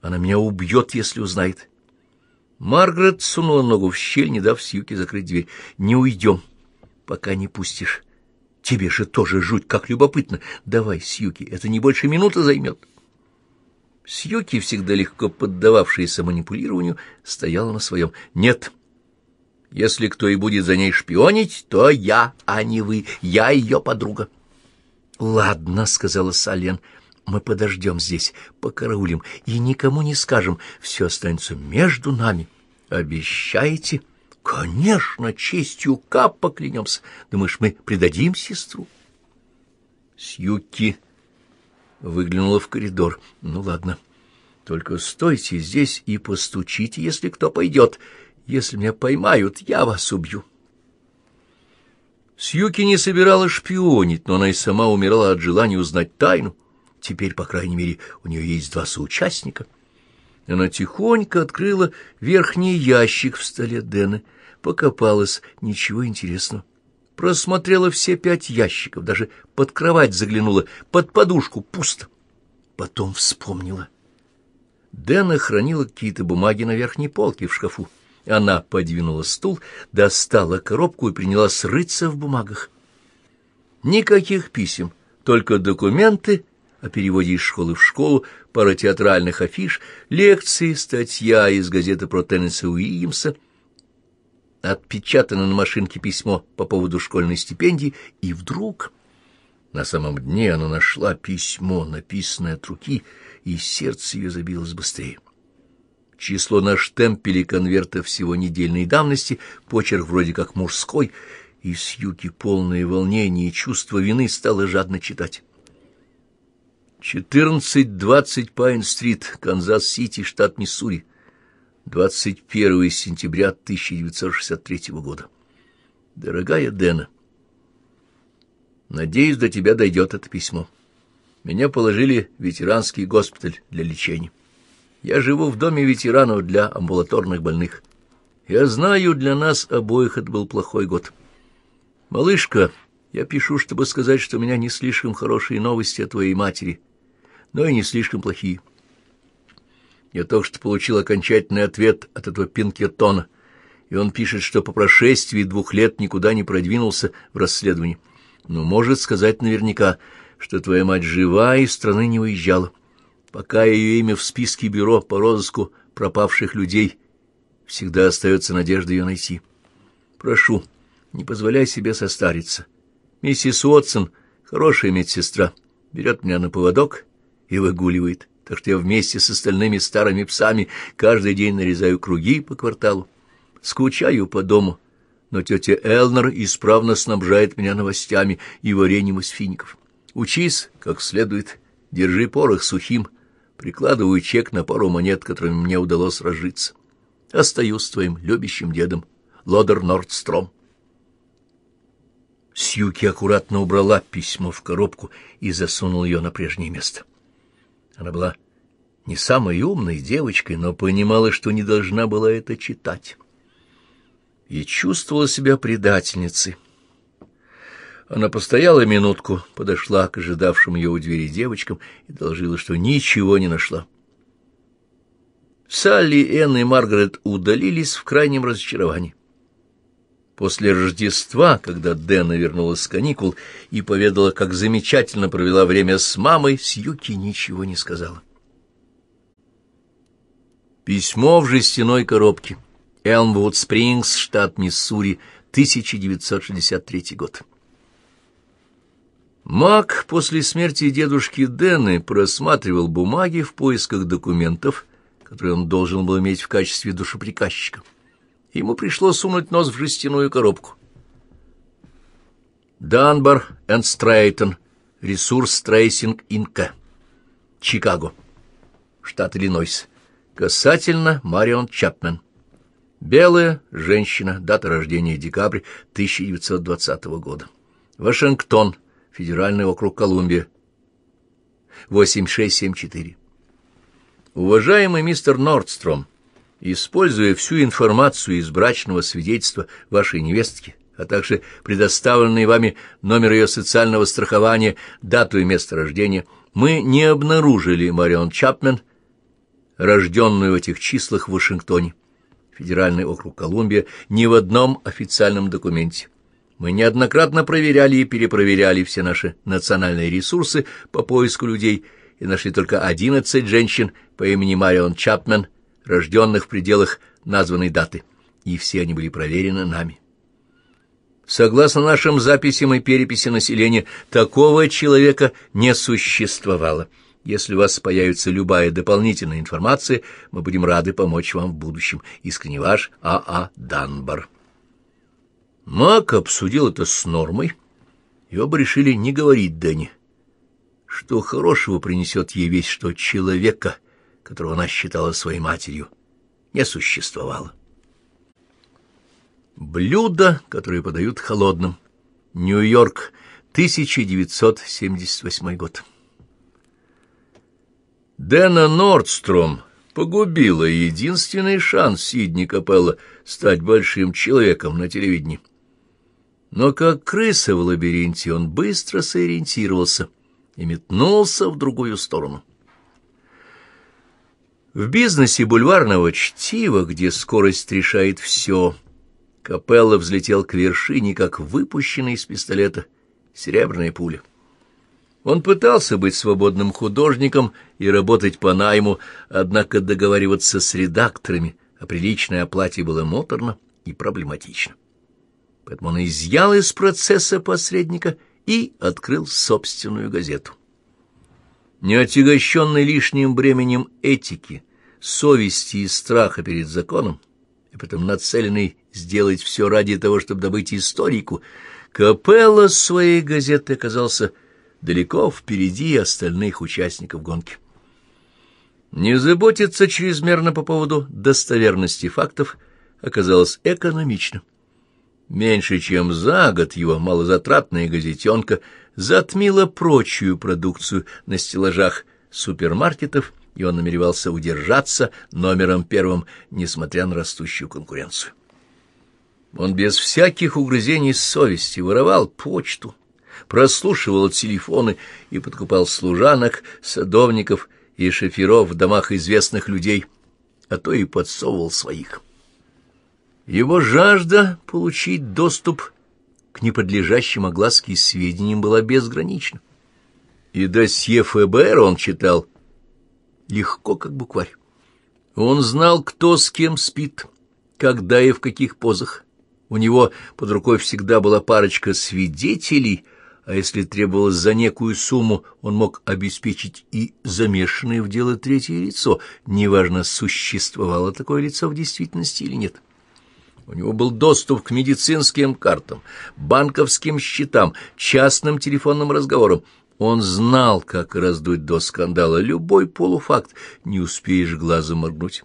Она меня убьет, если узнает. Маргарет сунула ногу в щель, не дав Сьюке закрыть дверь. «Не уйдем, пока не пустишь. Тебе же тоже жуть, как любопытно. Давай, Сьюки, это не больше минуты займет». Сьюки, всегда легко поддававшаяся манипулированию, стояла на своем. «Нет, если кто и будет за ней шпионить, то я, а не вы. Я ее подруга». «Ладно», — сказала Сален, — «мы подождем здесь, покараулим и никому не скажем. Все останется между нами. Обещаете?» «Конечно, честью кап поклянемся. Думаешь, мы предадим сестру?» Сьюки выглянула в коридор. «Ну, ладно. Только стойте здесь и постучите, если кто пойдет. Если меня поймают, я вас убью». Сьюки не собиралась шпионить, но она и сама умирала от желания узнать тайну. Теперь, по крайней мере, у нее есть два соучастника. Она тихонько открыла верхний ящик в столе Дэна, покопалась, ничего интересного. Просмотрела все пять ящиков, даже под кровать заглянула, под подушку пусто. Потом вспомнила. Дэна хранила какие-то бумаги на верхней полке в шкафу. Она подвинула стул, достала коробку и принялась рыться в бумагах. Никаких писем, только документы о переводе из школы в школу, пара театральных афиш, лекции, статья из газеты про Теннесса Уильямса, отпечатано на машинке письмо по поводу школьной стипендии, и вдруг на самом дне она нашла письмо, написанное от руки, и сердце ее забилось быстрее. Число на штемпеле конверта всего недельной давности, почерк вроде как мужской, и Сьюки, полная волнение и чувство вины стало жадно читать. 14.20 Пайн-стрит, Канзас-Сити, штат Миссури. 21 сентября 1963 года. Дорогая Дэна, надеюсь, до тебя дойдет это письмо. Меня положили в ветеранский госпиталь для лечения. Я живу в доме ветеранов для амбулаторных больных. Я знаю, для нас обоих это был плохой год. Малышка, я пишу, чтобы сказать, что у меня не слишком хорошие новости о твоей матери, но и не слишком плохие. Я только что получил окончательный ответ от этого Пинкертона, и он пишет, что по прошествии двух лет никуда не продвинулся в расследовании, но может сказать наверняка, что твоя мать жива и из страны не уезжала. Пока ее имя в списке бюро по розыску пропавших людей, всегда остается надежда ее найти. Прошу, не позволяй себе состариться. Миссис Уотсон — хорошая медсестра, берет меня на поводок и выгуливает, так что я вместе с остальными старыми псами каждый день нарезаю круги по кварталу. Скучаю по дому, но тетя Элнер исправно снабжает меня новостями и вареньем из фиников. Учись как следует, держи порох сухим — Прикладываю чек на пару монет, которыми мне удалось разжиться. Остаюсь с твоим любящим дедом, Лодер Нордстром. Сьюки аккуратно убрала письмо в коробку и засунула ее на прежнее место. Она была не самой умной девочкой, но понимала, что не должна была это читать. И чувствовала себя предательницей. Она постояла минутку, подошла к ожидавшим ее у двери девочкам и доложила, что ничего не нашла. Салли, Энн и Маргарет удалились в крайнем разочаровании. После Рождества, когда Дэна вернулась с каникул и поведала, как замечательно провела время с мамой, Сьюки ничего не сказала. Письмо в жестяной коробке. Элмвуд Спрингс, штат Миссури, 1963 год. Мак после смерти дедушки Дэны просматривал бумаги в поисках документов, которые он должен был иметь в качестве душеприказчика. Ему пришлось сунуть нос в жестяную коробку. Dunbar and Straton, Resource Tracing Inc., Чикаго, штат Иллинойс. Касательно Марион Чапмен. Белая женщина, дата рождения декабрь 1920 года. Вашингтон, Федеральный округ Колумбия. 8674. Уважаемый мистер Нордстром, используя всю информацию из брачного свидетельства вашей невестки, а также предоставленный вами номер ее социального страхования, дату и место рождения, мы не обнаружили Марион Чапмен, рожденную в этих числах в Вашингтоне, федеральный округ Колумбия, ни в одном официальном документе. Мы неоднократно проверяли и перепроверяли все наши национальные ресурсы по поиску людей и нашли только 11 женщин по имени Марион Чапмен, рожденных в пределах названной даты, и все они были проверены нами. Согласно нашим записям и переписи населения, такого человека не существовало. Если у вас появится любая дополнительная информация, мы будем рады помочь вам в будущем. Искренне ваш А.А. Данбар. Мак обсудил это с Нормой, и оба решили не говорить Дэнни, что хорошего принесет ей весь, что человека, которого она считала своей матерью, не существовало. Блюдо, которое подают холодным. Нью-Йорк, 1978 год. Дэна Нордстром погубила единственный шанс Сидни Капелла стать большим человеком на телевидении. Но как крыса в лабиринте он быстро сориентировался и метнулся в другую сторону. В бизнесе бульварного чтива, где скорость решает все, Капелла взлетел к вершине, как выпущенный из пистолета серебряная пуля. Он пытался быть свободным художником и работать по найму, однако договариваться с редакторами о приличной оплате было моторно и проблематично поэтому он изъял из процесса посредника и открыл собственную газету. Не отягощенный лишним бременем этики, совести и страха перед законом, и потом нацеленный сделать все ради того, чтобы добыть историку, Капелла своей газеты оказался далеко впереди остальных участников гонки. Не заботиться чрезмерно по поводу достоверности фактов оказалось экономично. Меньше чем за год его малозатратная газетенка затмила прочую продукцию на стеллажах супермаркетов, и он намеревался удержаться номером первым, несмотря на растущую конкуренцию. Он без всяких угрызений совести воровал почту, прослушивал телефоны и подкупал служанок, садовников и шоферов в домах известных людей, а то и подсовывал своих. Его жажда получить доступ к неподлежащим огласке сведениям была безгранична. И досье ФБР он читал легко, как букварь. Он знал, кто с кем спит, когда и в каких позах. У него под рукой всегда была парочка свидетелей, а если требовалось за некую сумму, он мог обеспечить и замешанное в дело третье лицо, неважно, существовало такое лицо в действительности или нет. У него был доступ к медицинским картам, банковским счетам, частным телефонным разговорам. Он знал, как раздуть до скандала любой полуфакт, не успеешь глазом моргнуть.